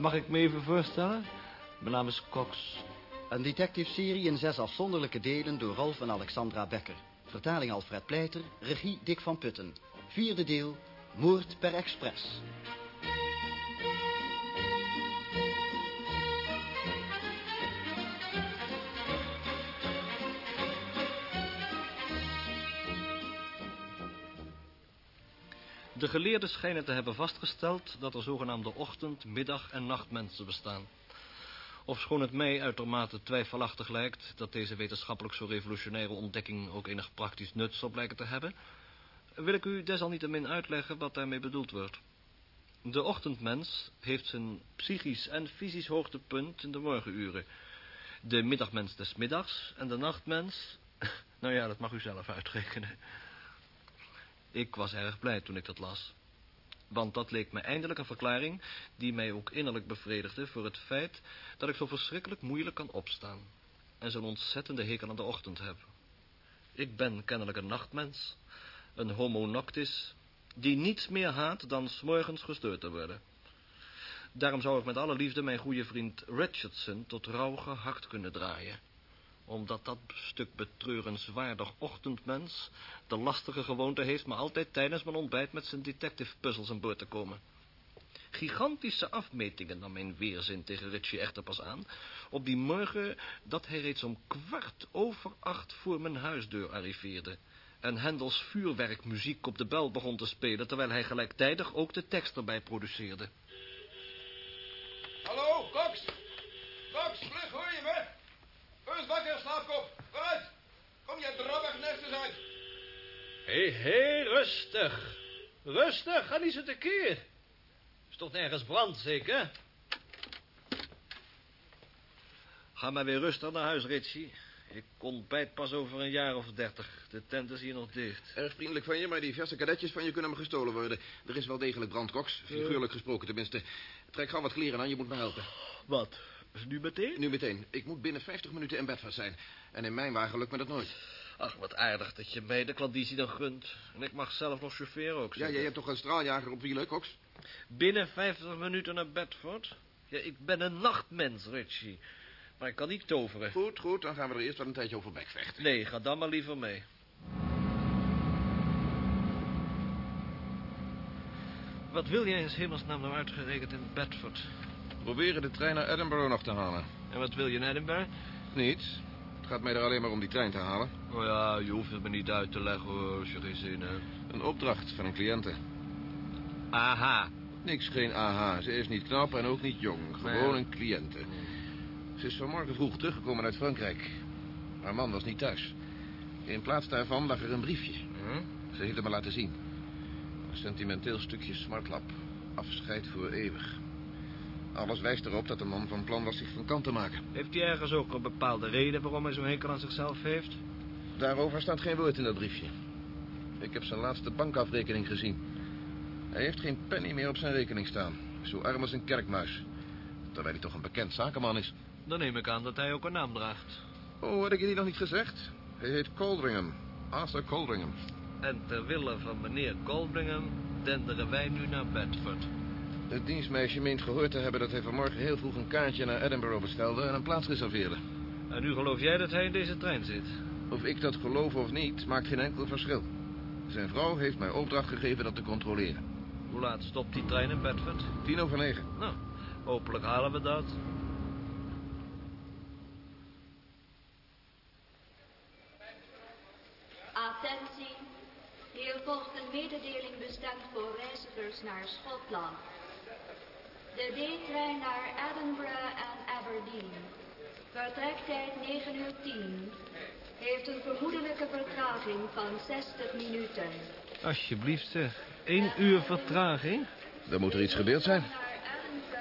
Mag ik me even voorstellen? Mijn naam is Cox. Een detective-serie in zes afzonderlijke delen door Rolf en Alexandra Becker. Vertaling Alfred Pleiter, regie Dick van Putten. Vierde deel, Moord per Express. De geleerden schijnen te hebben vastgesteld dat er zogenaamde ochtend-, middag- en nachtmensen bestaan. Ofschoon het mij uitermate twijfelachtig lijkt dat deze wetenschappelijk zo revolutionaire ontdekking ook enig praktisch nut zal blijken te hebben, wil ik u desalniettemin uitleggen wat daarmee bedoeld wordt. De ochtendmens heeft zijn psychisch en fysisch hoogtepunt in de morgenuren. De middagmens des middags en de nachtmens... Nou ja, dat mag u zelf uitrekenen. Ik was erg blij toen ik dat las. Want dat leek me eindelijk een verklaring die mij ook innerlijk bevredigde voor het feit dat ik zo verschrikkelijk moeilijk kan opstaan. En zo'n ontzettende hekel aan de ochtend heb. Ik ben kennelijk een nachtmens, een homo noctis, die niets meer haat dan s'morgens gestoord te worden. Daarom zou ik met alle liefde mijn goede vriend Richardson tot rouw gehakt kunnen draaien omdat dat stuk betreurenswaardig ochtendmens de lastige gewoonte heeft... me altijd tijdens mijn ontbijt met zijn detective-puzzels aan boord te komen. Gigantische afmetingen nam mijn weerzin tegen Ritchie echter pas aan... op die morgen dat hij reeds om kwart over acht voor mijn huisdeur arriveerde... en Hendels vuurwerkmuziek op de bel begon te spelen... terwijl hij gelijktijdig ook de tekst erbij produceerde. Hallo, Cox! Cox, vlug, hoor je me? Wees wakker, slaapkop. Vooruit. Kom je drabbig nergens uit. Hé, hey, hé, hey, rustig. Rustig, ga niet zo tekeer. Is toch nergens brand, zeker? Ga maar weer rustig naar huis, Ritchie. Ik ontbijt pas over een jaar of dertig. De tent is hier nog dicht. Erg vriendelijk van je, maar die verse kadetjes van je kunnen me gestolen worden. Er is wel degelijk brand, Cox. Figuurlijk gesproken tenminste. Trek gauw wat kleren aan, je moet me helpen. Wat? Nu meteen? Nu meteen. Ik moet binnen 50 minuten in Bedford zijn. En in mijn wagen lukt me dat nooit. Ach, wat aardig dat je mij de klandizie dan gunt. En ik mag zelf nog chaufferen ook, Ja, jij hebt toch een straaljager op wielen, Cox? Binnen 50 minuten naar Bedford? Ja, ik ben een nachtmens, Richie. Maar ik kan niet toveren. Goed, goed. Dan gaan we er eerst wel een tijdje over bekvechten. Nee, ga dan maar liever mee. Wat wil jij in hemelsnaam nou uitgerekend in Bedford? Proberen de trein naar Edinburgh nog te halen. En wat wil je in Edinburgh? Niets. Het gaat mij er alleen maar om die trein te halen. Oh ja, je hoeft het me niet uit te leggen hoor, als je geen zin hebt. Een opdracht van een cliënte. Aha. Niks, geen aha. Ze is niet knap en ook niet jong. Gewoon een cliënte. Ze is vanmorgen vroeg teruggekomen uit Frankrijk. Haar man was niet thuis. In plaats daarvan lag er een briefje. Hm? Ze heeft het me laten zien. Een sentimenteel stukje smartlap. Afscheid voor eeuwig. Alles wijst erop dat de man van plan was zich van kant te maken. Heeft hij ergens ook een bepaalde reden waarom hij zo'n hekel aan zichzelf heeft? Daarover staat geen woord in dat briefje. Ik heb zijn laatste bankafrekening gezien. Hij heeft geen penny meer op zijn rekening staan. Zo arm als een kerkmuis. Terwijl hij toch een bekend zakenman is. Dan neem ik aan dat hij ook een naam draagt. Oh, had ik je die nog niet gezegd? Hij heet Coldringham. Arthur Coldringham. En ter wille van meneer Goldbringham denderen wij nu naar Bedford. Het dienstmeisje meent gehoord te hebben dat hij vanmorgen heel vroeg een kaartje naar Edinburgh bestelde en een plaats reserveerde. En nu geloof jij dat hij in deze trein zit? Of ik dat geloof of niet, maakt geen enkel verschil. Zijn vrouw heeft mij opdracht gegeven dat te controleren. Hoe laat stopt die trein in Bedford? Tien over negen. Nou, hopelijk halen we dat. Attentie. Hier volgt een mededeling bestemd voor reizigers naar Schotland. De D-trein naar Edinburgh en Aberdeen. Vertrektijd 9 uur 10. Heeft een vermoedelijke vertraging van 60 minuten. Alsjeblieft zeg. Eén uur vertraging? Dan moet er iets gebeurd zijn.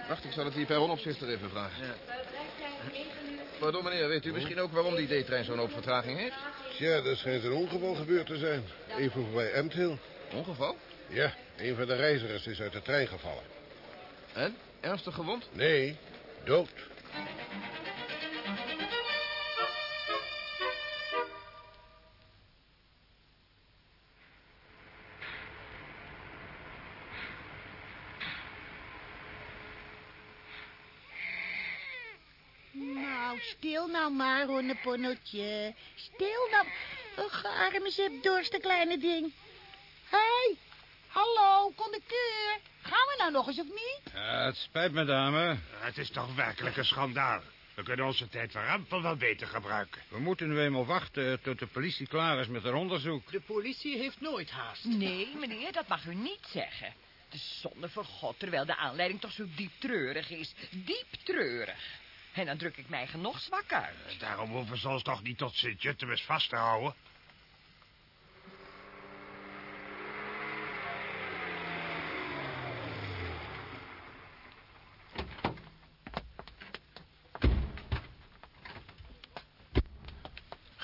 Wacht, ik zal het die perronopzichter even vragen. Vertrektijd 9 uur Pardon meneer, weet u misschien ook waarom die D-trein zo'n hoop vertraging heeft? Tja, er schijnt een ongeval gebeurd te zijn. Even voorbij Emthill. Ongeval? Ja, een van de reizigers is uit de trein gevallen. En? Ernstig gewond? Nee, dood. nou, stil nou maar, honneponneltje. Stil nou. Och, arme zip dorste kleine ding. Hé, hey, hallo, conducteur. Gaan we nou nog eens of niet? Ja, het spijt me, dame. Het is toch werkelijk een schandaal. We kunnen onze tijd voor amper wel beter gebruiken. We moeten nu eenmaal wachten tot de politie klaar is met haar onderzoek. De politie heeft nooit haast. Nee, meneer, dat mag u niet zeggen. De zonde voor God, terwijl de aanleiding toch zo diep treurig is. Diep treurig. En dan druk ik mij genoeg zwak uit. Daarom hoeven ze ons toch niet tot Sint-Jutemus vast te houden?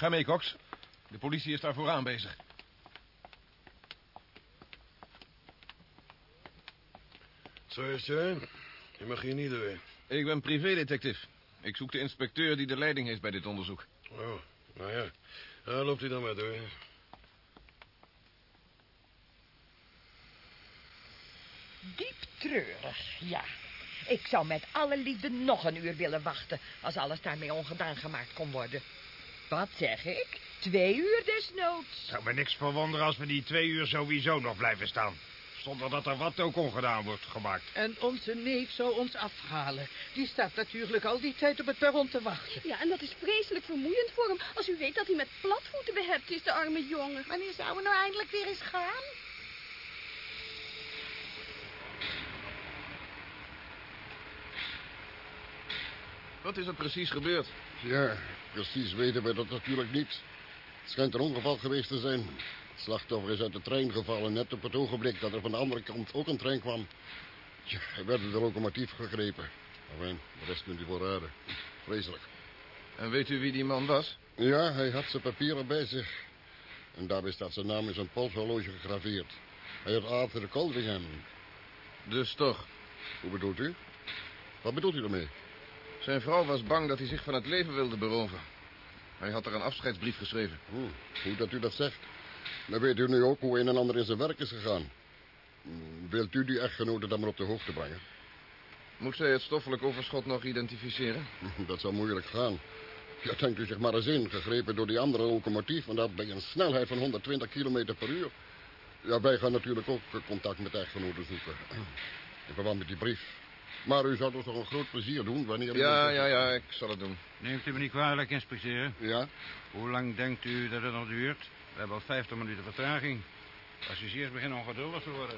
Ga mee, Cox. De politie is daar vooraan bezig. Zo is het, hè? Je mag hier niet door. Ik ben privédetectief. Ik zoek de inspecteur die de leiding heeft bij dit onderzoek. Oh, nou ja. Ja, loopt hij dan maar door. Diep treurig, ja. Ik zou met alle liefde nog een uur willen wachten... als alles daarmee ongedaan gemaakt kon worden. Wat zeg ik? Twee uur desnoods. Zou me niks verwonderen als we die twee uur sowieso nog blijven staan. Zonder dat er wat ook ongedaan wordt gemaakt. En onze neef zou ons afhalen. Die staat natuurlijk al die tijd op het perron te wachten. Ja, en dat is vreselijk vermoeiend voor hem... als u weet dat hij met platvoeten behept is, de arme jongen. Wanneer zouden we nou eindelijk weer eens gaan? Wat is er precies gebeurd? Ja, precies weten we dat natuurlijk niet. Het schijnt een ongeval geweest te zijn. Het slachtoffer is uit de trein gevallen, net op het ogenblik dat er van de andere kant ook een trein kwam. Tja, hij werd in de locomotief gegrepen. Enfin, de rest kunt u voor raden. Vreselijk. En weet u wie die man was? Ja, hij had zijn papieren bij zich. En daarbij staat zijn naam in zijn polshorloge gegraveerd. Hij heet Arthur Coldingham. Dus toch. Hoe bedoelt u? Wat bedoelt u ermee? Zijn vrouw was bang dat hij zich van het leven wilde beroven. Hij had er een afscheidsbrief geschreven. Hm, goed dat u dat zegt. Dan weet u nu ook hoe een en ander in zijn werk is gegaan. Hm, Wilt u die echtgenote dan maar op de hoogte brengen? Moet zij het stoffelijk overschot nog identificeren? Dat zou moeilijk gaan. Ja, denkt u zich maar eens in, gegrepen door die andere locomotief... en dat bij een snelheid van 120 kilometer per uur. Ja, wij gaan natuurlijk ook contact met de echtgenote zoeken. In verband met die brief. Maar u zou ons toch een groot plezier doen wanneer... u- Ja, ja, ja, ik zal het doen. Neemt u me niet kwalijk, inspecteur? Ja? Hoe lang denkt u dat het nog duurt? We hebben al 50 minuten vertraging. Passagiers beginnen ongeduldig te worden.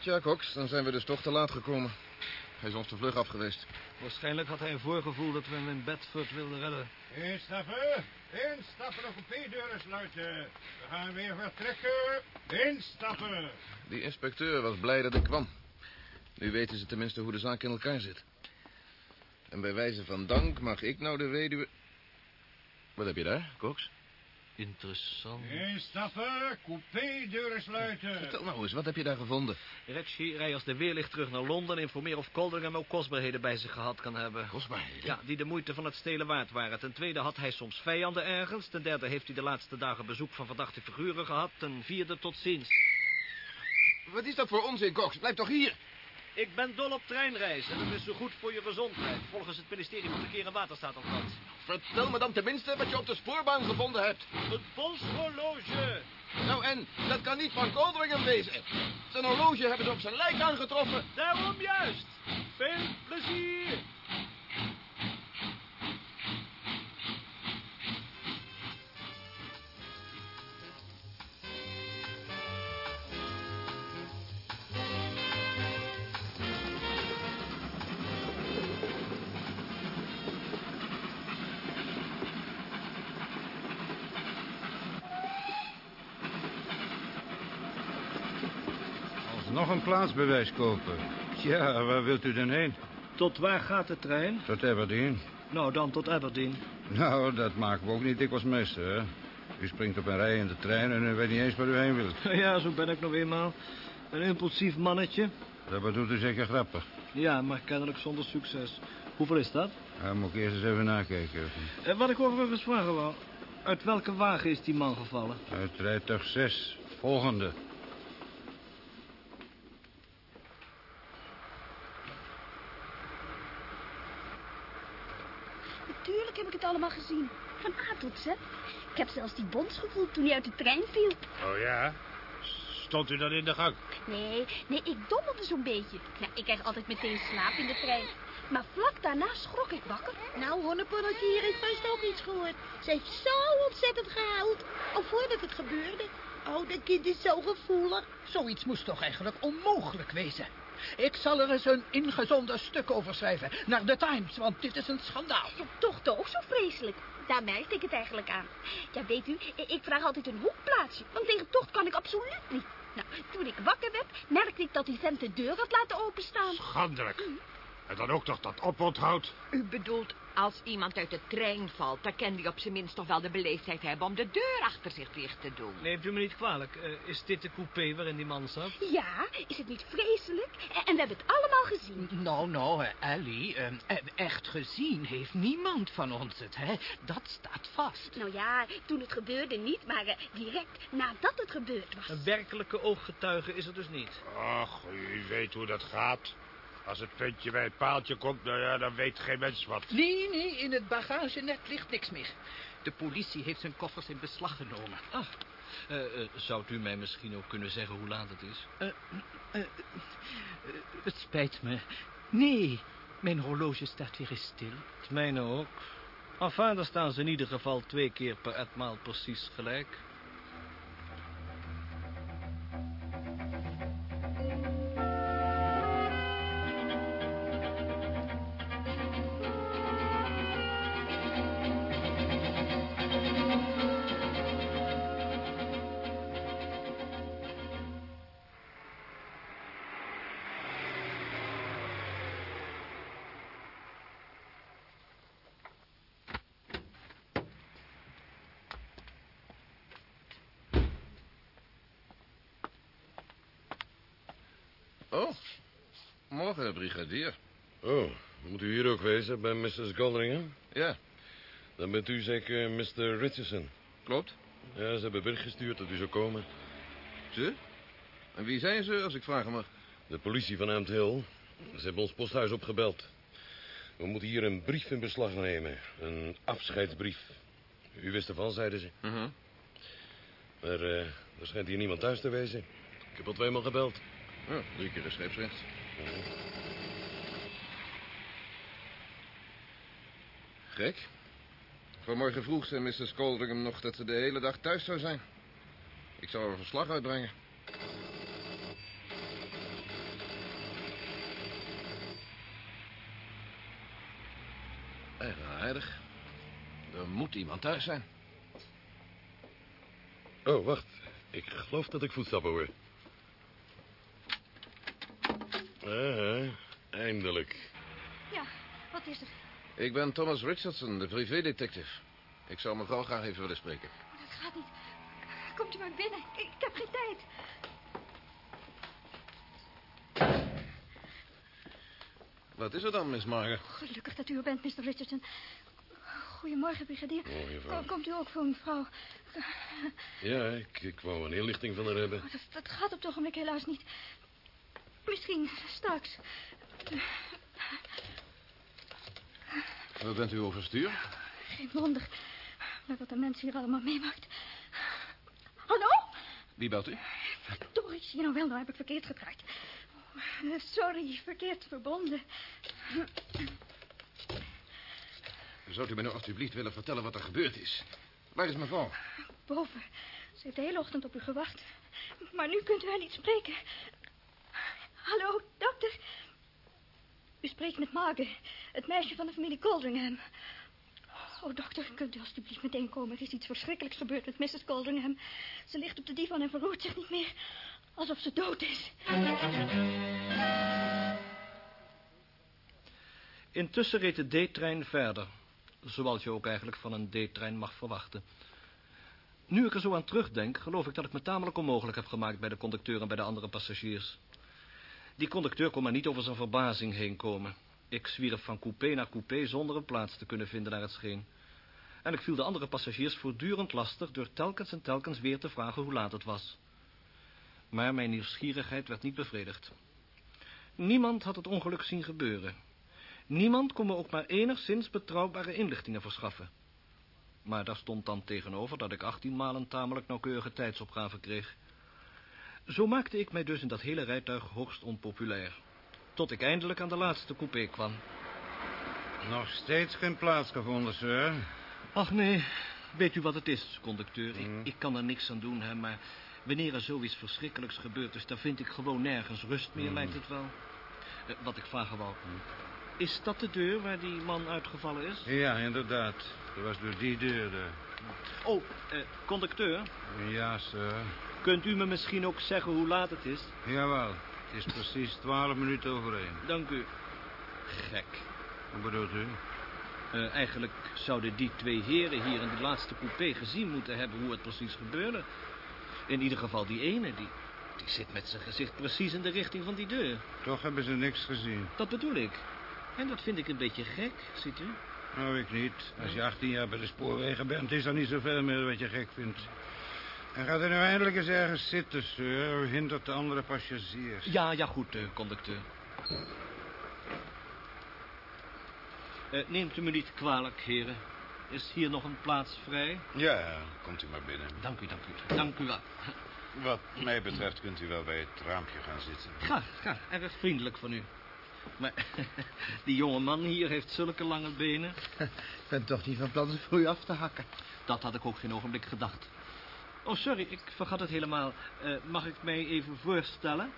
Tja, Cox, dan zijn we dus toch te laat gekomen. Hij is ons te vlug af geweest. Waarschijnlijk had hij een voorgevoel dat we hem in Bedford wilden redden. Instappen! Instappen, de coupé-deuren sluiten. We gaan weer vertrekken. Instappen! Die inspecteur was blij dat ik kwam. Nu weten ze tenminste hoe de zaak in elkaar zit. En bij wijze van dank mag ik nou de weduwe... Wat heb je daar, Cox? Interessant. Instappen, coupé-deuren sluiten. Vertel nou eens, wat heb je daar gevonden? Reggie, rij als de weerlicht terug naar Londen... informeer of Coldingham ook kostbaarheden bij zich gehad kan hebben. Kostbaarheden? Ja, die de moeite van het stelen waard waren. Ten tweede had hij soms vijanden ergens. Ten derde heeft hij de laatste dagen bezoek van verdachte figuren gehad. Ten vierde tot ziens. Wat is dat voor onzin, Cox? Blijf toch hier? Ik ben dol op treinreizen. Dat is zo goed voor je gezondheid. Volgens het ministerie van Verkeer en Waterstaat althans. Vertel me dan tenminste wat je op de spoorbaan gevonden hebt. Een polshorloge. Nou en, dat kan niet van Coldringham wezen. Zijn horloge hebben ze op zijn lijk aangetroffen. Daarom juist. Veel plezier. Nog een plaatsbewijs kopen. Tja, waar wilt u dan heen? Tot waar gaat de trein? Tot Aberdeen. Nou, dan tot Aberdeen. Nou, dat maken we ook niet dikwijls meester, hè? U springt op een rij in de trein en u weet niet eens waar u heen wilt. Ja, zo ben ik nog eenmaal. Een impulsief mannetje. Dat bedoelt u zeker grappig. Ja, maar kennelijk zonder succes. Hoeveel is dat? Dan moet ik eerst eens even nakijken. En wat ik overigens vragen wou. Uit welke wagen is die man gevallen? Uit rijtuig 6. Volgende. Natuurlijk heb ik Van A tot Z. Ik heb zelfs die bons gevoeld toen hij uit de trein viel. Oh ja? Stond u dan in de gang? Nee, nee, ik dommelde zo'n beetje. Nou, ik krijg altijd meteen slaap in de trein. Maar vlak daarna schrok ik wakker. Nou, Honneponnetje hier heeft vast ook iets gehoord. Ze heeft zo ontzettend gehuild. Al voordat het gebeurde. Oh, dat kind is zo gevoelig. Zoiets moest toch eigenlijk onmogelijk wezen. Ik zal er eens een ingezonden stuk over schrijven. Naar de Times, want dit is een schandaal. Ja, toch toch zo vreselijk. Daar merkte ik het eigenlijk aan. Ja, weet u, ik vraag altijd een hoekplaatsje. Want tegen tocht kan ik absoluut niet. Nou, toen ik wakker werd, merkte ik dat die vent de deur had laten openstaan. Schandelijk. En dan ook nog dat oponthoud. U bedoelt, als iemand uit de trein valt... dan kan die op zijn minst toch wel de beleefdheid hebben... om de deur achter zich dicht te doen. Neemt u me niet kwalijk. Eh, is dit de coupé waarin die man zat? Ja, is het niet vreselijk? En we hebben het allemaal gezien. Nou, nou, eh, Ellie, eh, echt gezien heeft niemand van ons het, hè? Dat staat vast. Nou ja, toen het gebeurde niet, maar direct nadat het gebeurd was. Een werkelijke ooggetuige is er dus niet. Ach, u weet hoe dat gaat. Als het ventje bij het paaltje komt, nou ja, dan weet geen mens wat. Nee, nee, in het bagagenet ligt niks meer. De politie heeft zijn koffers in beslag genomen. Ah, eh, eh, zou u mij misschien ook kunnen zeggen hoe laat het is? Eh, het spijt me. Nee, mijn horloge staat weer eens stil. Het mijne ook. Enfin, dan staan ze in ieder geval twee keer per etmaal precies gelijk. Oh, morgen, brigadier. Oh, moet u hier ook wezen bij Mrs. Goldringen? Ja. Dan bent u zeker Mr. Richardson. Klopt. Ja, ze hebben bericht gestuurd dat u zou komen. Ze? En wie zijn ze, als ik vragen mag? De politie van Amt Hill. Ze hebben ons posthuis opgebeld. We moeten hier een brief in beslag nemen. Een afscheidsbrief. U wist ervan, zeiden ze. Mhm. Maar eh, er schijnt hier niemand thuis te wezen. Ik heb al tweemaal gebeld. Ja, drie keer de scheepsrecht. Gek. Vanmorgen vroeg zei Mrs. Coldringham nog dat ze de hele dag thuis zou zijn. Ik zou er verslag uitbrengen. Eigenaardig. Er moet iemand thuis zijn. Oh, wacht. Ik geloof dat ik voetstappen hoor. Ah, eindelijk. Ja, wat is er? Ik ben Thomas Richardson, de privédetective. Ik zou mevrouw graag even willen spreken. Dat gaat niet. Komt u maar binnen. Ik, ik heb geen tijd. Wat is er dan, Miss Marger? Gelukkig dat u er bent, Mr. Richardson. Goedemorgen, brigadier. Morgen, mevrouw. Kom- Komt u ook voor mevrouw? Ja, ik, ik wou een inlichting van haar hebben. Oh, dat, dat gaat op het ogenblik helaas niet. Misschien straks. Wat bent u overstuur? Geen wonder. Maar wat de mensen hier allemaal meemaakt. Hallo? Wie belt u? Doris, hier nou wel, nou heb ik verkeerd gedraaid. Sorry, verkeerd verbonden. Zou u mij nou alstublieft willen vertellen wat er gebeurd is? Waar is mevrouw? Boven. Ze heeft de hele ochtend op u gewacht. Maar nu kunt u haar niet spreken. Hallo, dokter. U spreekt met Marge, het meisje van de familie Coldringham. Oh, dokter, kunt u alstublieft meteen komen? Er is iets verschrikkelijks gebeurd met Mrs. Coldringham. Ze ligt op de divan en verroert zich niet meer. Alsof ze dood is. Intussen reed de D-trein verder. Zoals je ook eigenlijk van een D-trein mag verwachten. Nu ik er zo aan terugdenk, geloof ik dat ik me tamelijk onmogelijk heb gemaakt bij de conducteur en bij de andere passagiers. Die conducteur kon maar niet over zijn verbazing heen komen. Ik zwierf van coupé naar coupé zonder een plaats te kunnen vinden naar het scheen. En ik viel de andere passagiers voortdurend lastig door telkens en telkens weer te vragen hoe laat het was. Maar mijn nieuwsgierigheid werd niet bevredigd. Niemand had het ongeluk zien gebeuren. Niemand kon me ook maar enigszins betrouwbare inlichtingen verschaffen. Maar daar stond dan tegenover dat ik 18 malen tamelijk nauwkeurige tijdsopgave kreeg. Zo maakte ik mij dus in dat hele rijtuig hoogst onpopulair. Tot ik eindelijk aan de laatste coupé kwam. Nog steeds geen plaats gevonden, sir. Ach nee, weet u wat het is, conducteur? Ik, ik kan er niks aan doen, hè, maar wanneer er zoiets verschrikkelijks gebeurd is... dan vind ik gewoon nergens rust meer, Mm. lijkt het wel. Eh, wat ik vragen wou. Is dat de deur waar die man uitgevallen is? Ja, inderdaad. Dat was door die deur. De... Oh, eh, conducteur, Ja, sir. Kunt u me misschien ook zeggen hoe laat het is? Jawel. Het is precies twaalf minuten over één. Dank u. Gek. Wat bedoelt u? Eh, eigenlijk zouden die twee heren hier in die laatste coupé gezien moeten hebben hoe het precies gebeurde. In ieder geval die ene, die, die zit met zijn gezicht precies in de richting van die deur. Toch hebben ze niks gezien. Dat bedoel ik. En dat vind ik een beetje gek, ziet u? Nou, ik niet. Als je 18 jaar bij de spoorwegen bent, is er niet zoveel meer wat je gek vindt. En gaat er nu eindelijk eens ergens zitten, sir. U hindert de andere passagiers. Ja, ja, goed, eh, conducteur. Eh, neemt u me niet kwalijk, heren. Is hier nog een plaats vrij? Ja, komt u maar binnen. Dank u, dank u. Dank u wel. Wat mij betreft kunt u wel bij het raampje gaan zitten. Graag, graag. Erg vriendelijk van u. Maar die jonge man hier heeft zulke lange benen. Ik ben toch niet van plan ze voor u af te hakken. Dat had ik ook geen ogenblik gedacht. Oh, sorry, ik vergat het helemaal. Eh, mag ik mij even voorstellen?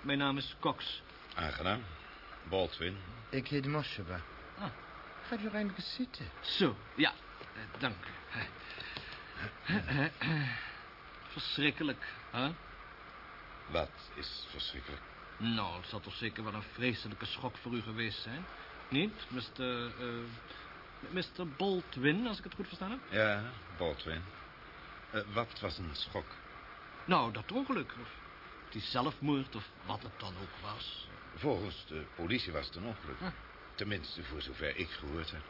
Mijn naam is Cox. Aangenaam. Baldwin. Ik heet Mosheba. Ah. Gaat u nog eindelijk eens zitten? Zo, ja, eh, dank u. Verschrikkelijk, hè? Wat is verschrikkelijk? Nou, het zal toch zeker wel een vreselijke schok voor u geweest zijn? Niet, Mr. eh Mr. Baldwin, als ik het goed verstaan heb? Ja, Baldwin. Eh, wat was een schok? Nou, dat ongeluk. Of die zelfmoord, of wat het dan ook was. Volgens de politie was het een ongeluk. Tenminste, voor zover ik gehoord heb.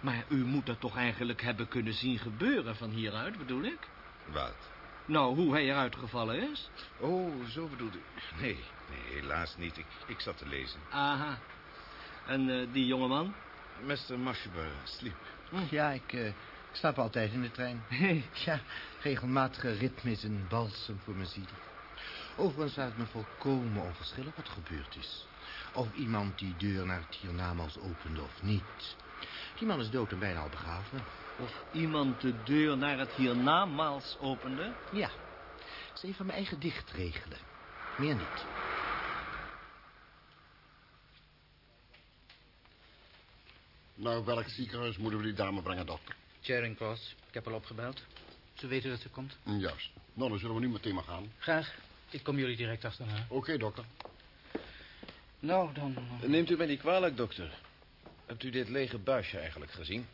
Maar u moet dat toch eigenlijk hebben kunnen zien gebeuren van hieruit, bedoel ik? Wat? Nou, hoe hij eruit gevallen is? Oh, zo bedoelde u. Nee, nee, helaas niet. Ik, ik zat te lezen. Aha. En eh, die jongeman? Mr. Mashaba sliep. Ja, ik, eh, ik slaap altijd in de trein. ja, regelmatige ritme is een balsem voor mijn ziel. Overigens laat het me volkomen onverschillig wat gebeurd is. Of iemand die deur naar het hiernamaals opende of niet. Die man is dood en bijna al begraven. Of iemand de deur naar het hiernamaals opende? Ja, dat is een van mijn eigen dichtregelen. Meer niet. Naar welk ziekenhuis moeten we die dame brengen, dokter? Charing Cross. Ik heb al opgebeld. Ze weten dat ze komt. Juist. Nou, dan zullen we nu meteen maar gaan. Graag. Ik kom jullie direct achterna. Oké, dokter. Nou, dan... Neemt u mij niet kwalijk, dokter. Hebt u dit lege buisje eigenlijk gezien?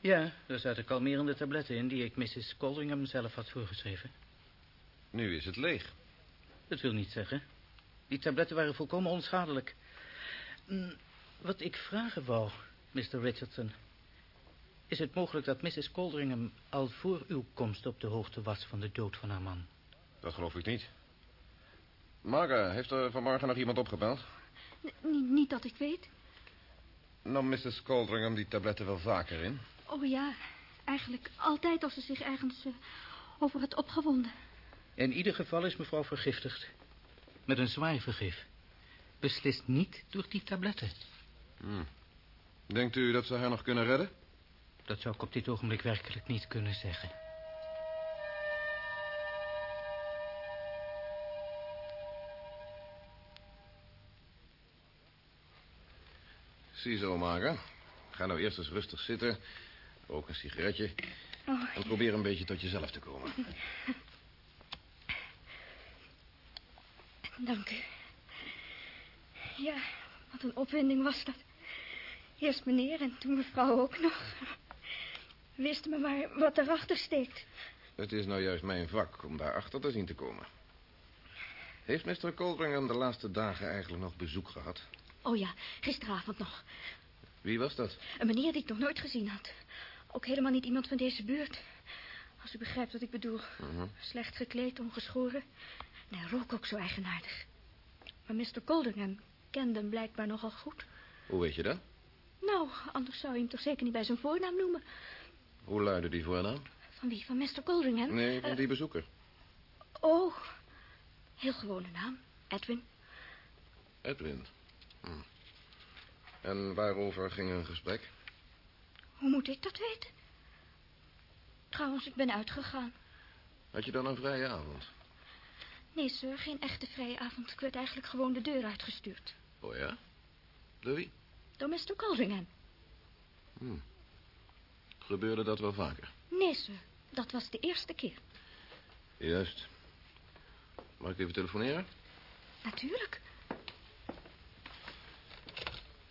Ja, daar zaten kalmerende tabletten in... die ik Mrs. Coldringham zelf had voorgeschreven. Nu is het leeg. Dat wil niet zeggen. Die tabletten waren volkomen onschadelijk. Hm, wat ik vragen wou, Mr. Richardson... is het mogelijk dat Mrs. Coldringham al voor uw komst op de hoogte was van de dood van haar man? Dat geloof ik niet. Marga, heeft er vanmorgen nog iemand opgebeld? N- niet, niet dat ik weet. Nam Mrs. Coldringham die tabletten wel vaker in? Oh ja, eigenlijk altijd als ze zich ergens eh, over het opgewonden. In ieder geval is mevrouw vergiftigd. Met een zwaar vergif. Beslist niet door die tabletten. Hm. Denkt u dat ze haar nog kunnen redden? Dat zou ik op dit ogenblik werkelijk niet kunnen zeggen. Ziezo, Marga. Ga nou eerst eens rustig zitten. Rook een sigaretje. Oh. En probeer een beetje tot jezelf te komen. Dank u. Ja, wat een opwinding was dat. Eerst meneer en toen mevrouw ook nog. Wist me maar wat erachter steekt. Het is nou juist mijn vak om daarachter te zien te komen. Heeft Mr. Coldringham de laatste dagen eigenlijk nog bezoek gehad? Oh ja, gisteravond nog. Wie was dat? Een meneer die ik nog nooit gezien had. Ook helemaal niet iemand van deze buurt. Als u begrijpt wat ik bedoel. Mhm. Slecht gekleed, ongeschoren. En hij rook ook zo eigenaardig. Maar Mr. Coldingham kende hem blijkbaar nogal goed. Hoe weet je dat? Nou, anders zou je hem toch zeker niet bij zijn voornaam noemen. Hoe luidde die voornaam? Van wie? Van Mr. Goldringham? Nee, van Eh, die bezoeker. oh, heel gewone naam. Edwin. Edwin. Hm. En waarover ging hun gesprek? Hoe moet ik dat weten? Trouwens, ik ben uitgegaan. Had je dan een vrije avond? Nee, sir, geen echte vrije avond. Ik werd eigenlijk gewoon de deur uitgestuurd. Oh ja? Door wie? Door Mr. Goldringham. Hm. Gebeurde dat wel vaker? Nee, sir. Dat was de eerste keer. Juist. Mag ik even telefoneren? Natuurlijk.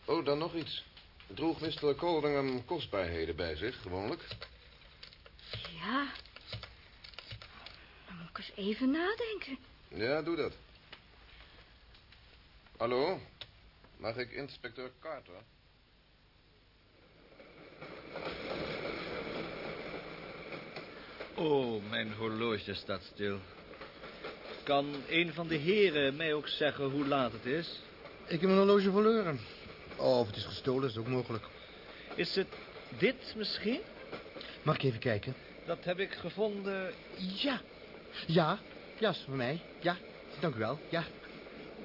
Oh, dan nog iets. Droeg Mr. Coldingham kostbaarheden bij zich, gewoonlijk? Ja. Dan moet ik eens even nadenken. Ja, doe dat. Hallo? Mag ik inspecteur Carter? Oh, mijn horloge staat stil. Kan een van de heren mij ook zeggen hoe laat het is? Ik heb mijn horloge verloren. Oh, of het is gestolen, is ook mogelijk. Is het dit misschien? Mag ik even kijken? Dat heb ik gevonden. Ja. Ja, ja, is voor mij. Ja, dank u wel. Ja.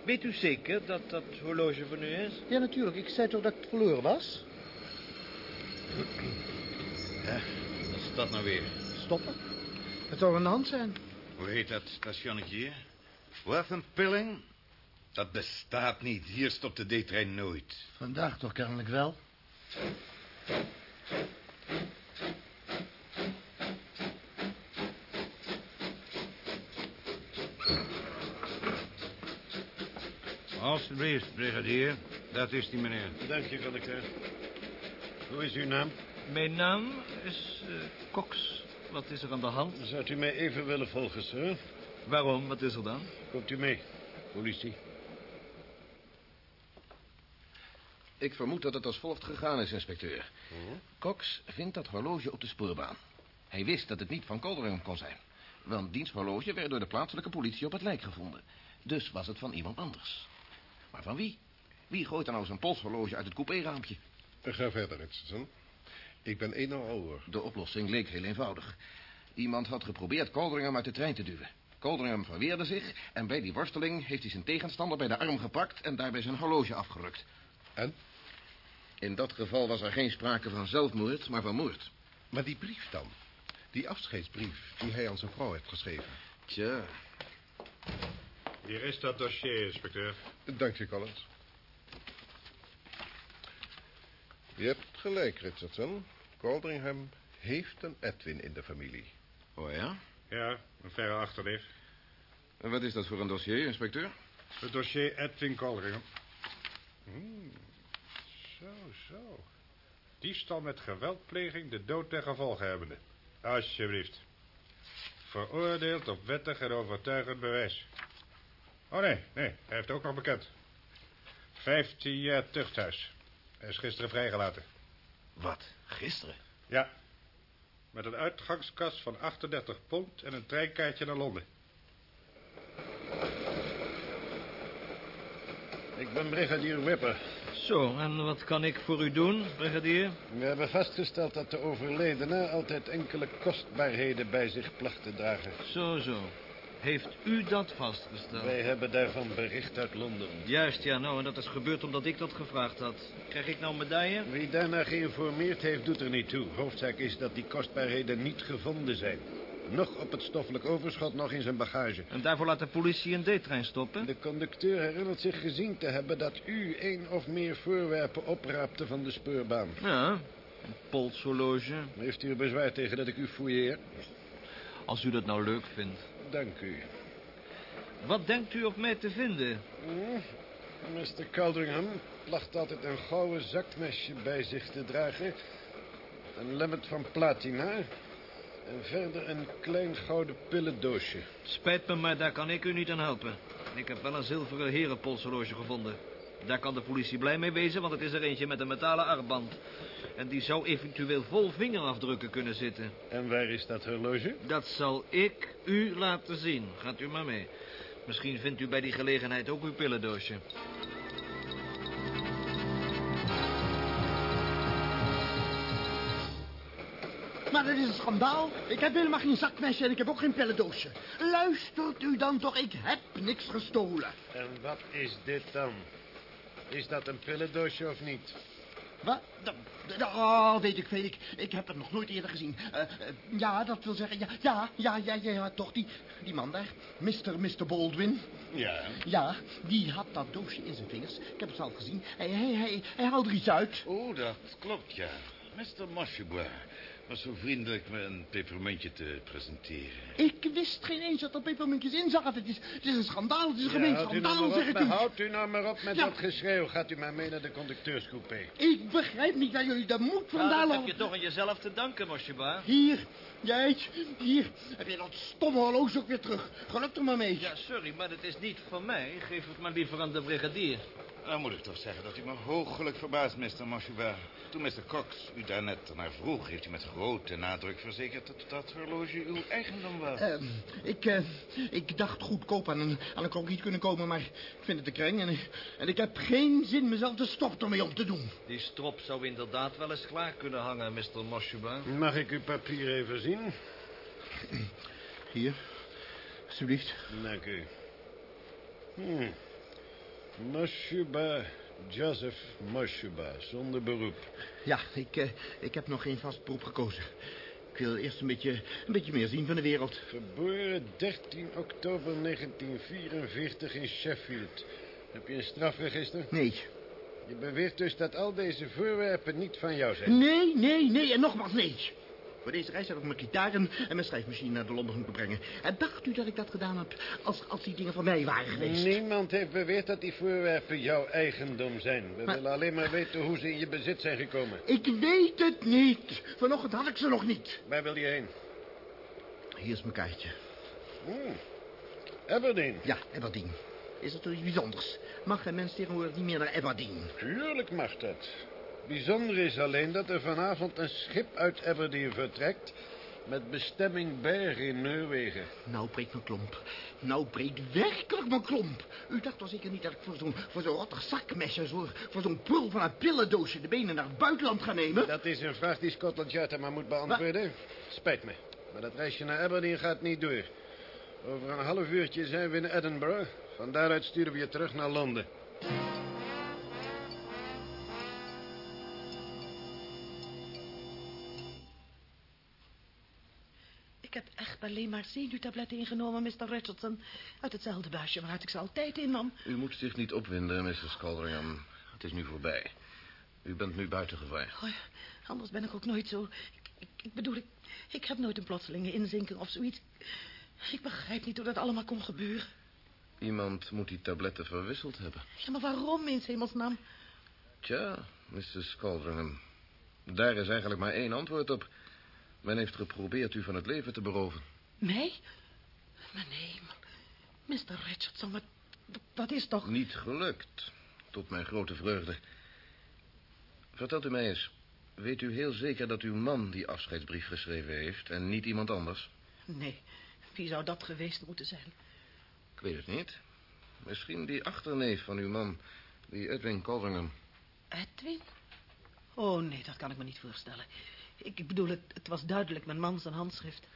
Weet u zeker dat dat horloge van u is? Ja, natuurlijk. Ik zei toch dat het verloren was? Ja, wat is dat nou weer? Stoppen. Het zou aan de hand zijn. Hoe heet dat stationnetje hier? Waffenpilling? Dat bestaat niet. Hier stopt de D-trein nooit. Vandaag toch kennelijk wel. Alsjeblieft, brigadier. Dat is die meneer. Dank je. Hoe is uw naam? Mijn naam is eh, Cox. Wat is er aan de hand? Zou u mij even willen volgen, sir? Waarom? Wat is er dan? Komt u mee, politie. Ik vermoed dat het als volgt gegaan is, inspecteur. Cox vindt dat horloge op de spoorbaan. Hij wist dat het niet van Colderingham kon zijn. Want diens horloge werd door de plaatselijke politie op het lijk gevonden. Dus was het van iemand anders. Maar van wie? Wie gooit er nou zijn polshorloge uit het coupé-raampje? Ga verder, Richardson. Ik ben één al ouder. De oplossing leek heel eenvoudig. Iemand had geprobeerd Colderingham uit de trein te duwen. Colderingham verweerde zich en bij die worsteling heeft hij zijn tegenstander bij de arm gepakt en daarbij zijn horloge afgerukt. En? In dat geval was er geen sprake van zelfmoord, maar van moord. Maar die brief dan? Die afscheidsbrief die hij aan zijn vrouw heeft geschreven. Tja. Hier is dat dossier, inspecteur. Dank je, Collins. Je hebt gelijk, Richardson. Coldringham heeft een Edwin in de familie. Oh ja? Ja, een verre achterneef. En wat is dat voor een dossier, inspecteur? Het dossier Edwin Coldringham. Hmm, zo, zo. Diefstal met geweldpleging, de dood ten gevolge hebbende. Alsjeblieft. Veroordeeld op wettig en overtuigend bewijs. Oh nee, nee, hij heeft ook nog bekend. Vijftien jaar tuchthuis. Hij is gisteren vrijgelaten. Wat? Gisteren? Ja. Met een uitgangskas van 38 pond en een treinkaartje naar Londen. Ik ben brigadier Wipper. Zo, en wat kan ik voor u doen, brigadier? We hebben vastgesteld dat de overledene altijd enkele kostbaarheden bij zich placht te dragen. Zo, zo. Heeft u dat vastgesteld? Wij hebben daarvan bericht uit Londen. Juist, ja, nou, en dat is gebeurd omdat ik dat gevraagd had. Krijg ik nou medaille? Wie daarna geïnformeerd heeft, doet er niet toe. Hoofdzaak is dat die kostbaarheden niet gevonden zijn. Nog op het stoffelijk overschot, nog in zijn bagage. En daarvoor laat de politie een D-trein stoppen? De conducteur herinnert zich gezien te hebben dat u één of meer voorwerpen opraapte van de speurbaan. Ja, een polshorloge. Heeft u er bezwaar tegen dat ik u fouilleer? Als u dat nou leuk vindt. Dank u. Wat denkt u op mij te vinden? Hm, Mr. Caldringham placht altijd een gouden zakmesje bij zich te dragen. Een lemmet van platina. En verder een klein gouden pillendoosje. Spijt me, maar daar kan ik u niet aan helpen. Ik heb wel een zilveren herenpolshorloge gevonden. Daar kan de politie blij mee wezen, want het is er eentje met een metalen armband. En die zou eventueel vol vingerafdrukken kunnen zitten. En waar is dat horloge? Dat zal ik u laten zien. Gaat u maar mee. Misschien vindt u bij die gelegenheid ook uw pillendoosje. Maar dat is een schandaal. Ik heb helemaal geen zakmesje en ik heb ook geen pillendoosje. Luistert u dan toch, ik heb niks gestolen. En wat is dit dan? Is dat een pillendoosje of niet? Wat? Oh, weet ik veel. Ik, ik heb het nog nooit eerder gezien. Eh, eh, ja, dat wil zeggen, ja, ja, ja, ja, ja, toch, die, die man daar. Mr. Mr. Baldwin. Ja. Ja, die had dat doosje in zijn vingers. Ik heb het zelf gezien. Hij, hij, hij, hij haalde er iets uit. Oh, dat klopt, ja. Mr. Moshebois was zo vriendelijk me een pepermuntje te presenteren. Ik wist geen eens dat er pepermuntjes in zaten. Het is, het is een schandaal, het is een Ja, gemeen nou schandaal, op, zeg ik u. Houdt u nou maar op met Ja. dat geschreeuw. Gaat u maar mee naar de conducteurscoupé. Ik begrijp niet waar jullie moed Nou, vandaan dat heb je toch aan jezelf te danken, Mosjeba. Hier, jij, hier. Heb je dat stomme horloge ook weer terug. Geluk er maar mee. Ja, sorry, maar het is niet van mij. Geef het maar liever aan de brigadier. Dan moet ik toch zeggen dat u me hoogelijk verbaast, Mr. Moshebois. Toen Mr. Cox u daarnet naar vroeg, heeft u met grote nadruk verzekerd dat dat horloge uw eigendom was. Ehm, ik, eh, ik dacht goedkoop aan een, aan een krokiet kunnen komen, maar ik vind het te kreng. En, en ik heb geen zin mezelf de stop ermee om te doen. Die strop zou inderdaad wel eens klaar kunnen hangen, Mr. Mosjeba. Mag ik uw papier even zien? Hier, alsjeblieft. Dank u. Hmm. Moshuba, Joseph Moshuba, zonder beroep. Ja, ik, eh, ik heb nog geen vast beroep gekozen. Ik wil eerst een beetje, een beetje meer zien van de wereld. Geboren 13 oktober 1944 in Sheffield. Heb je een strafregister? Nee. Je beweert dus dat al deze voorwerpen niet van jou zijn? Nee, nee, nee en nogmaals nee. Voor deze reis heb ik mijn gitaar en, mijn schrijfmachine naar de Londen moeten brengen. En dacht u dat ik dat gedaan heb als, als die dingen van mij waren geweest? Niemand heeft beweerd dat die voorwerpen jouw eigendom zijn. We Maar- willen alleen maar weten hoe ze in je bezit zijn gekomen. Ik weet het niet. Vanochtend had ik ze nog niet. Waar wil je heen? Hier is mijn kaartje. Hmm. Aberdeen. Ja, Aberdeen. Is dat toch iets bijzonders? Mag een mens tegenwoordig niet meer naar Aberdeen? Tuurlijk mag dat. Bijzonder is alleen dat er vanavond een schip uit Aberdeen vertrekt... met bestemming Bergen in Noorwegen. Nou breekt mijn klomp. Nou breekt werkelijk mijn klomp. U dacht toch zeker niet dat ik voor zo'n voor zo'n rottig. Voor, voor zo'n prul van een pillendoosje de benen naar het buitenland ga nemen? Dat is een vraag die Scotland Yard maar moet beantwoorden. Spijt me, maar dat reisje naar Aberdeen gaat niet door. Over een half uurtje zijn we in Edinburgh. Van daaruit sturen we je terug naar Londen. Heb alleen maar zenuwtabletten ingenomen, Mr. Richardson. Uit hetzelfde buisje waaruit ik ze altijd innam. U moet zich niet opwinden, Mrs. Calderham. Het is nu voorbij. U bent nu buiten gevaar. Anders ben ik ook nooit zo... Ik, ik, bedoel, ik, ik heb nooit een plotselinge inzinking of zoiets. Ik begrijp niet hoe dat allemaal kon gebeuren. Iemand moet die tabletten verwisseld hebben. Ja, maar waarom in hemelsnaam? Tja, Mrs. Calderham. Daar is eigenlijk maar één antwoord op. Men heeft geprobeerd u van het leven te beroven. Mij? Maar nee, maar... Mr. Richardson, wat, is toch... Niet gelukt, tot mijn grote vreugde. Vertelt u mij eens, weet u heel zeker dat uw man die afscheidsbrief geschreven heeft... en niet iemand anders? Nee, wie zou dat geweest moeten zijn? Ik weet het niet. Misschien die achterneef van uw man, die Edwin Calderham. Edwin? Oh, nee, dat kan ik me niet voorstellen. Ik, bedoel, het, het was duidelijk mijn man zijn handschrift.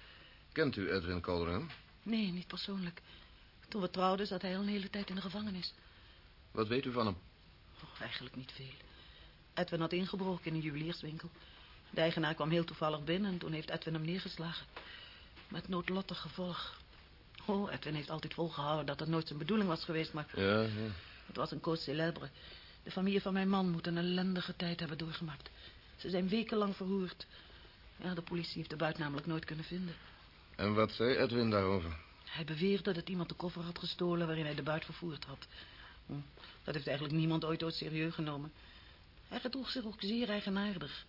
Kent u Edwin Calderham? Nee, niet persoonlijk. Toen we trouwden zat hij al een hele tijd in de gevangenis. Wat weet u van hem? Oh, eigenlijk niet veel. Edwin had ingebroken in een juwelierswinkel. De eigenaar kwam heel toevallig binnen en toen heeft Edwin hem neergeslagen. Met noodlottig gevolg. Oh, Edwin heeft altijd volgehouden dat het nooit zijn bedoeling was geweest, maar Ja, ja. het was een cause célèbre. De familie van mijn man moet een ellendige tijd hebben doorgemaakt. Ze zijn wekenlang verhoord. Ja, de politie heeft de buit namelijk nooit kunnen vinden. En wat zei Edwin daarover? Hij beweerde dat iemand de koffer had gestolen waarin hij de buit vervoerd had. Hm, Dat heeft eigenlijk niemand ooit ooit serieus genomen. Hij gedroeg zich ook zeer eigenaardig.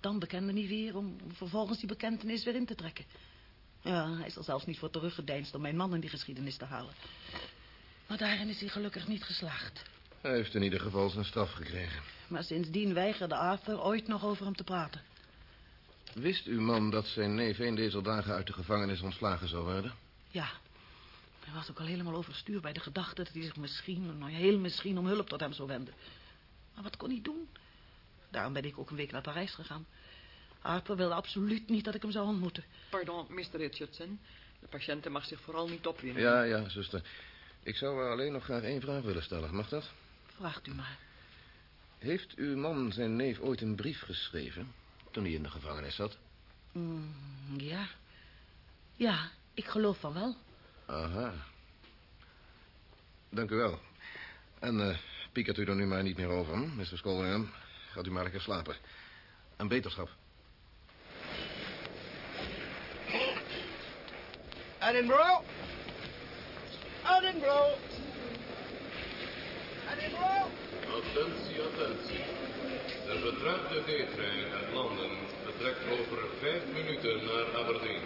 Dan bekende hij weer om vervolgens die bekentenis weer in te trekken. Ja, hij is er zelfs niet voor teruggedeinst om mijn man in die geschiedenis te halen. Maar daarin is hij gelukkig niet geslaagd. Hij heeft in ieder geval zijn straf gekregen. Maar sindsdien weigerde Arthur ooit nog over hem te praten. Wist uw man dat zijn neef een deze dagen uit de gevangenis ontslagen zou worden? Ja, hij was ook al helemaal overstuur bij de gedachte dat hij zich misschien, nou heel misschien, om hulp tot hem zou wenden. Maar wat kon hij doen? Daarom ben ik ook een week naar Parijs gegaan. Harper wilde absoluut niet dat ik hem zou ontmoeten. Pardon, Mr. Richardson. De patiënte mag zich vooral niet opwinden. Ja, ja, zuster. Ik zou alleen nog graag één vraag willen stellen. Mag dat? Vraagt u maar. Heeft uw man zijn neef ooit een brief geschreven... toen hij in de gevangenis zat? Mm, ja. Ja, ik geloof van wel. Aha. Dank u wel. En uh, piekert u er nu maar niet meer over, hm, Mr. Scoldingham. Gaat u maar lekker slapen. En beterschap. Edinburgh? Edinburgh? Attentie, attentie. De vertraagde D-trein uit Londen vertrekt over vijf minuten naar Aberdeen.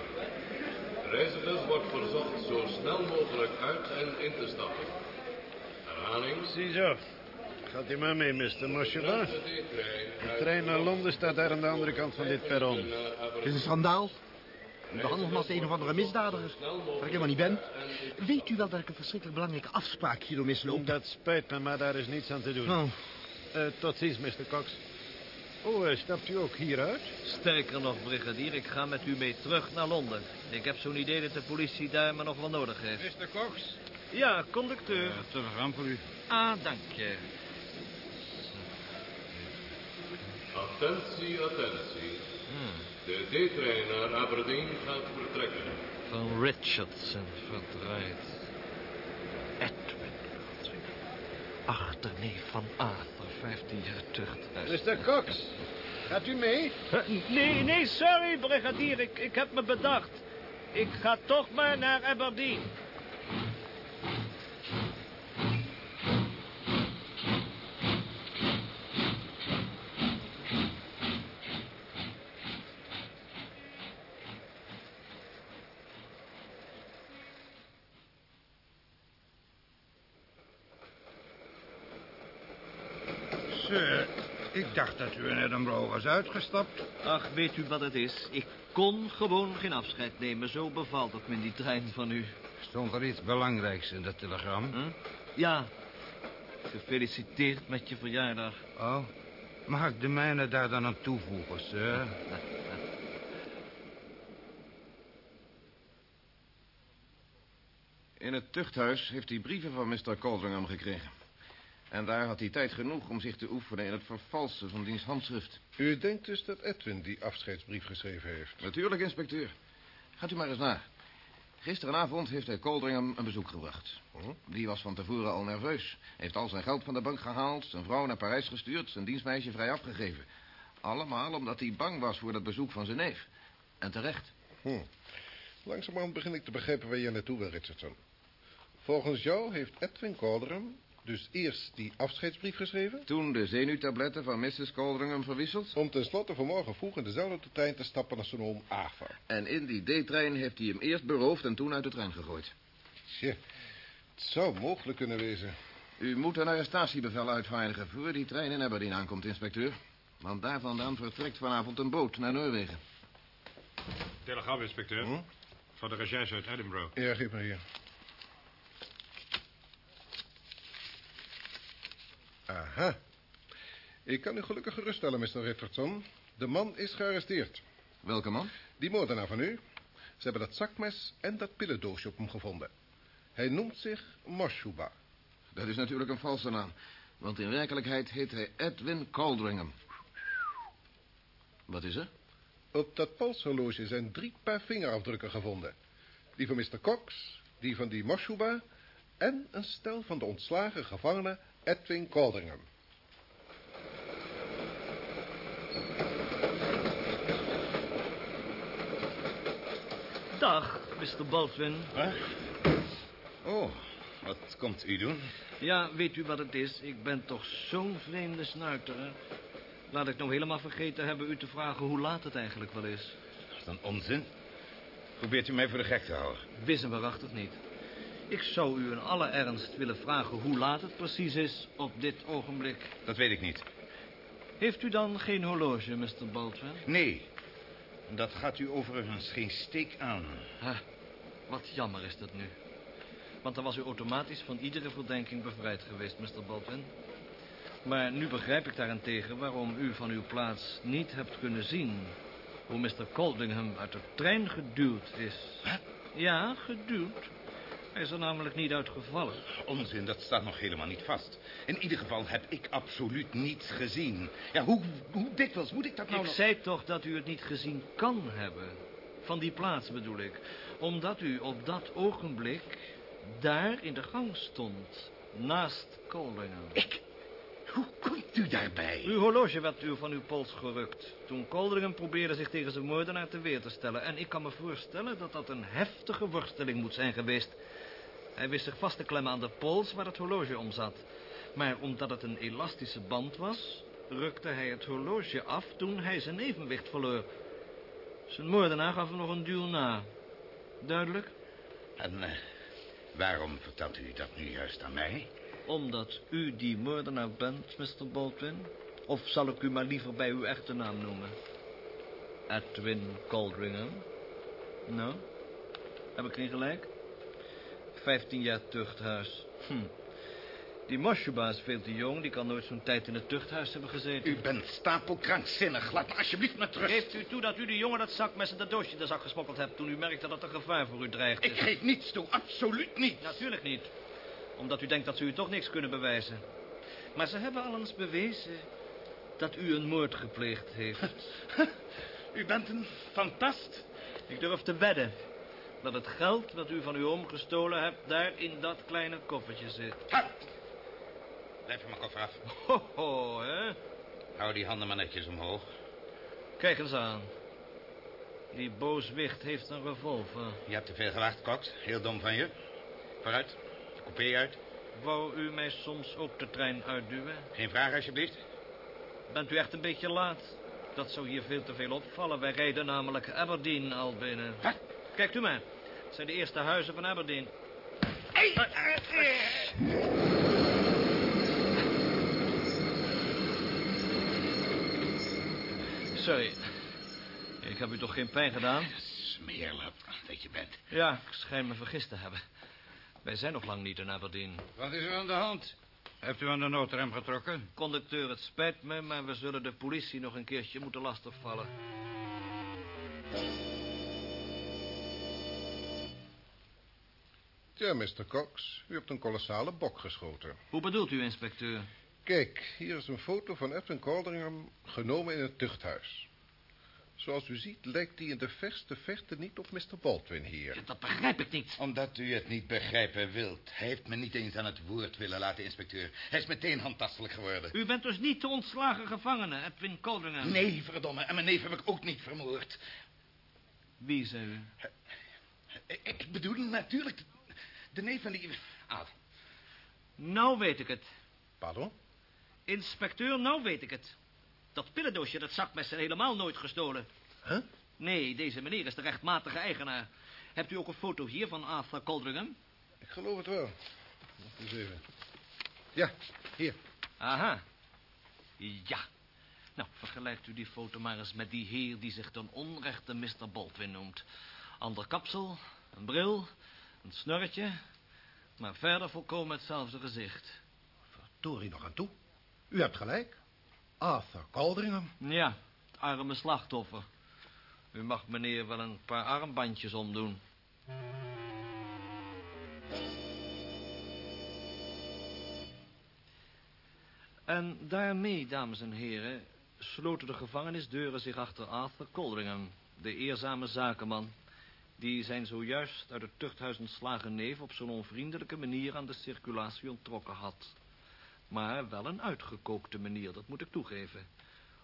Reizigers wordt verzocht zo snel mogelijk uit en in te stappen. Herhaling. Ziezo. Gaat u maar mee, Mr. Mosheva. De trein naar Londen staat daar aan de andere kant van dit perron. Het is een schandaal. U behandelt me als een of andere misdadiger. Waar ik helemaal niet ben. Weet u wel dat ik een verschrikkelijk belangrijke afspraak hierdoor misloop? Dat spijt me, maar daar is niets aan te doen. Oh. Uh, tot ziens, Mr. Cox. Oh, uh, stapt u ook hieruit? Sterker nog, brigadier, ik ga met u mee terug naar Londen. Ik heb zo'n idee dat de politie daar me nog wel nodig heeft. Mr. Cox? Ja, conducteur. Ja, telegram voor u. Ah, dank je. Attentie, attentie. Hmm. De D-trein naar Aberdeen gaat vertrekken. Van Richardson verdraaid. Edwin Achterneef van Arthur, 15 jaar tucht. Mr. Cox, gaat u mee? Nee, nee, sorry, brigadier. Ik, ik heb me bedacht. Ik ga toch maar naar Aberdeen. Sir, ik dacht dat u in Edinburgh was uitgestapt. Ach, weet u wat het is? Ik kon gewoon geen afscheid nemen. Zo bevalt het me in die trein van u. Stond er iets belangrijks in dat telegram? Hm? Ja. Gefeliciteerd met je verjaardag. Oh, mag ik de mijne daar dan aan toevoegen, sir? In het tuchthuis heeft hij brieven van Mr. Coldringham gekregen. En daar had hij tijd genoeg om zich te oefenen in het vervalsen van diens handschrift. U denkt dus dat Edwin die afscheidsbrief geschreven heeft? Natuurlijk, inspecteur. Gaat u maar eens na. Gisteravond heeft hij Coldringham een bezoek gebracht. Die was van tevoren al nerveus. Heeft al zijn geld van de bank gehaald, zijn vrouw naar Parijs gestuurd... zijn dienstmeisje vrij afgegeven. Allemaal omdat hij bang was voor dat bezoek van zijn neef. En terecht. Hm. Langzamerhand begin ik te begrijpen waar je naartoe wil, Richardson. Volgens jou heeft Edwin Coldringham dus eerst die afscheidsbrief geschreven? Toen de zenuwtabletten van Mrs. Coldringham verwisseld? Om tenslotte vanmorgen vroeg in dezelfde trein te stappen als zijn oom Ava. En in die D-trein heeft hij hem eerst beroofd en toen uit de trein gegooid. Tje, het zou mogelijk kunnen wezen. U moet een arrestatiebevel uitvaardigen voor die trein in Aberdeen aankomt, inspecteur. Want daar vandaan vertrekt vanavond een boot naar Noorwegen. Telegram, inspecteur. Hm? Van de recherche uit Edinburgh. Ja, geef maar hier. Aha. Ik kan u gelukkig geruststellen, Mr. Richardson. De man is gearresteerd. Welke man? Die moordenaar van u. Ze hebben dat zakmes en dat pillendoosje op hem gevonden. Hij noemt zich Moshuba. Dat is natuurlijk een valse naam. Want in werkelijkheid heet hij Edwin Coldringham. Wat is er? Op dat polshorloge zijn drie paar vingerafdrukken gevonden. Die van Mr. Cox, die van die Moshuba... en een stel van de ontslagen gevangene Edwin Coldringham. Dag, Mr. Baldwin. Huh? Oh, wat komt u doen? Ja, weet u wat het is? Ik ben toch zo'n vreemde snuiter, hè? Laat ik nou helemaal vergeten hebben u te vragen hoe laat het eigenlijk wel is. Dat is een onzin. Probeert u mij voor de gek te houden? Wis en waarachtig niet. Ik zou u in alle ernst willen vragen hoe laat het precies is op dit ogenblik. Dat weet ik niet. Heeft u dan geen horloge, Mr. Baldwin? Nee. Dat gaat u overigens geen steek aan. Ha, wat jammer is dat nu. Want dan was u automatisch van iedere verdenking bevrijd geweest, Mr. Baldwin. Maar nu begrijp ik daarentegen waarom u van uw plaats niet hebt kunnen zien hoe Mr. Coldingham uit de trein geduwd is. Ja, geduwd. Hij is er namelijk niet uitgevallen. Onzin, dat staat nog helemaal niet vast. In ieder geval heb ik absoluut niets gezien. Ja, hoe, hoe dikwijls moet ik dat nou Ik nog... zei toch dat u het niet gezien kan hebben. Van die plaats bedoel ik. Omdat u op dat ogenblik daar in de gang stond. Naast Coldingham. Ik? Hoe komt u daarbij? Uw horloge werd u van uw pols gerukt. Toen Coldingham probeerde zich tegen zijn moordenaar te weer te stellen. En ik kan me voorstellen dat dat een heftige worsteling moet zijn geweest. Hij wist zich vast te klemmen aan de pols waar het horloge om zat. Maar omdat het een elastische band was, rukte hij het horloge af toen hij zijn evenwicht verloor. Zijn moordenaar gaf hem nog een duw na. Duidelijk? En eh, waarom vertelt u dat nu juist aan mij? Omdat u die moordenaar bent, Mr. Baldwin. Of zal ik u maar liever bij uw echte naam noemen? Edwin Coldringham. Nou, heb ik geen gelijk? Vijftien jaar tuchthuis. Hm. Die Moshuba is veel te jong. Die kan nooit zo'n tijd in het tuchthuis hebben gezeten. U bent stapelkrankzinnig. Laat me alsjeblieft met rust. Geeft u toe dat u de jongen dat zakmes en dat doosje in de zak gesmokkeld hebt... toen u merkte dat er gevaar voor u dreigde? Ik geef niets toe, absoluut niet. Natuurlijk niet. Omdat u denkt dat ze u toch niks kunnen bewijzen. Maar ze hebben al eens bewezen dat u een moord gepleegd heeft. u bent een fantast. Ik durf te wedden dat het geld dat u van uw oom gestolen hebt... daar in dat kleine koffertje zit. Blijf van mijn koffer af. Ho, ho, hè? Hou die handen maar netjes omhoog. Kijk eens aan. Die booswicht heeft een revolver. Je hebt te veel gewacht, Cox. Heel dom van je. Vooruit. De coupé uit. Wou u mij soms ook de trein uitduwen? Geen vraag, alsjeblieft. Bent u echt een beetje laat? Dat zou hier veel te veel opvallen. Wij rijden namelijk Aberdeen al binnen. Wat? Kijkt u maar. Het zijn de eerste huizen van Aberdeen. Sorry. Ik heb u toch geen pijn gedaan? Smeerlap dat je bent. Ja, ik schijn me vergist te hebben. Wij zijn nog lang niet in Aberdeen. Wat is er aan de hand? Hebt u aan de noodrem getrokken? Conducteur, het spijt me, maar we zullen de politie nog een keertje moeten lastigvallen. Ja, Mr. Cox, u hebt een kolossale bok geschoten. Hoe bedoelt u, inspecteur? Kijk, hier is een foto van Edwin Coldingham genomen in het tuchthuis. Zoals u ziet lijkt hij in de verste verte niet op Mr. Baldwin hier. Dat begrijp ik niet. Omdat u het niet begrijpen wilt. Hij heeft me niet eens aan het woord willen laten, inspecteur. Hij is meteen handtastelijk geworden. U bent dus niet de ontslagen gevangene, Edwin Coldingham? Nee, verdomme. En mijn neef heb ik ook niet vermoord. Wie, zei u? Ik bedoel natuurlijk de, neef van die... Aad. Nou weet ik het. Pardon? Inspecteur, nou weet ik het. Dat pillendoosje, dat zakmes zijn helemaal nooit gestolen. Huh? Nee, deze meneer is de rechtmatige eigenaar. Hebt u ook een foto hier van Arthur Coldringham? Ik geloof het wel. Wacht eens even. Ja, hier. Aha. Ja. Nou, vergelijkt u die foto maar eens met die heer die zich ten onrechte Mr. Baldwin noemt. Ander kapsel, een bril, een snorretje, maar verder volkomen hetzelfde gezicht. Verdorie nog aan toe. U hebt gelijk. Arthur Coldringham. Ja, het arme slachtoffer. U mag meneer wel een paar armbandjes omdoen. En daarmee, dames en heren, sloten de gevangenisdeuren zich achter Arthur Coldringham, de eerzame zakenman, die zijn zojuist uit het tuchthuis ontslagen neef op zo'n onvriendelijke manier aan de circulatie onttrokken had. Maar wel een uitgekookte manier, dat moet ik toegeven.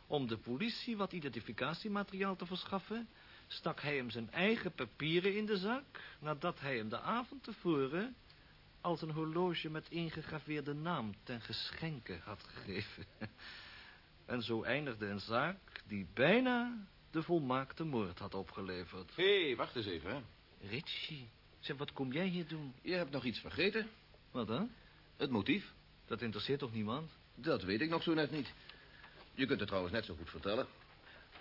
Om de politie wat identificatiemateriaal te verschaffen... stak hij hem zijn eigen papieren in de zak... nadat hij hem de avond tevoren... als een horloge met ingegraveerde naam ten geschenke had gegeven. En zo eindigde een zaak die bijna de volmaakte moord had opgeleverd. Hé, hey, wacht eens even, hè. Richie, zeg, wat kom jij hier doen? Je hebt nog iets vergeten. Wat dan? Het motief. Dat interesseert toch niemand? Dat weet ik nog zo net niet. Je kunt het trouwens net zo goed vertellen.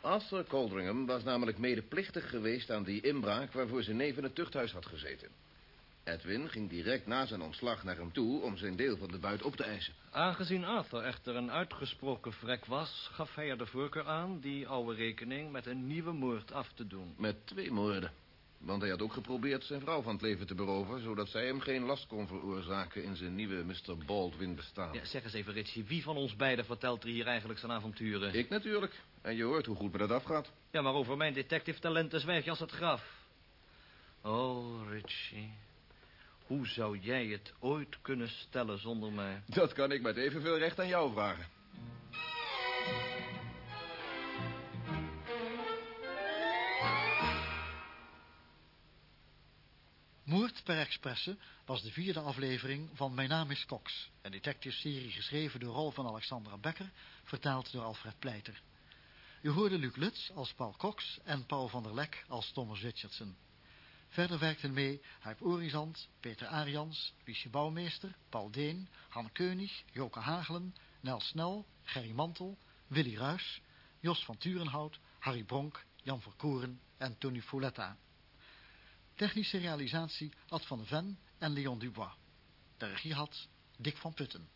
Arthur Coldringham was namelijk medeplichtig geweest aan die inbraak... waarvoor zijn neef in het tuchthuis had gezeten. Edwin ging direct na zijn ontslag naar hem toe om zijn deel van de buit op te eisen. Aangezien Arthur echter een uitgesproken vrek was... gaf hij er de voorkeur aan die oude rekening met een nieuwe moord af te doen. Met twee moorden. Want hij had ook geprobeerd zijn vrouw van het leven te beroven... zodat zij hem geen last kon veroorzaken in zijn nieuwe Mr. Baldwin bestaan. Ja, zeg eens even, Richie, wie van ons beiden vertelt er hier eigenlijk zijn avonturen? Ik natuurlijk. En je hoort hoe goed me dat afgaat. Ja, maar over mijn detective talenten zwijg je als het graf. Oh, Richie. Hoe zou jij het ooit kunnen stellen zonder mij? Dat kan ik met evenveel recht aan jou vragen. Moord per Expresse was de vierde aflevering van Mijn naam is Cox, een detective-serie geschreven door Rolf van Alexandra Becker, vertaald door Alfred Pleiter. U hoorde Luc Lutz als Paul Cox en Paul van der Lek als Thomas Richardson. Verder werkten mee Huip Orizant, Peter Arians, Lucie Bouwmeester, Paul Deen, Han Keunig, Joke Hagelen, Nel Snel, Gerry Mantel, Willy Ruys, Jos van Turenhout, Harry Bronk, Jan Verkoeren en Tony Fouletta. Technische realisatie Ad van Ven en Leon Dubois. De regie had Dick van Putten.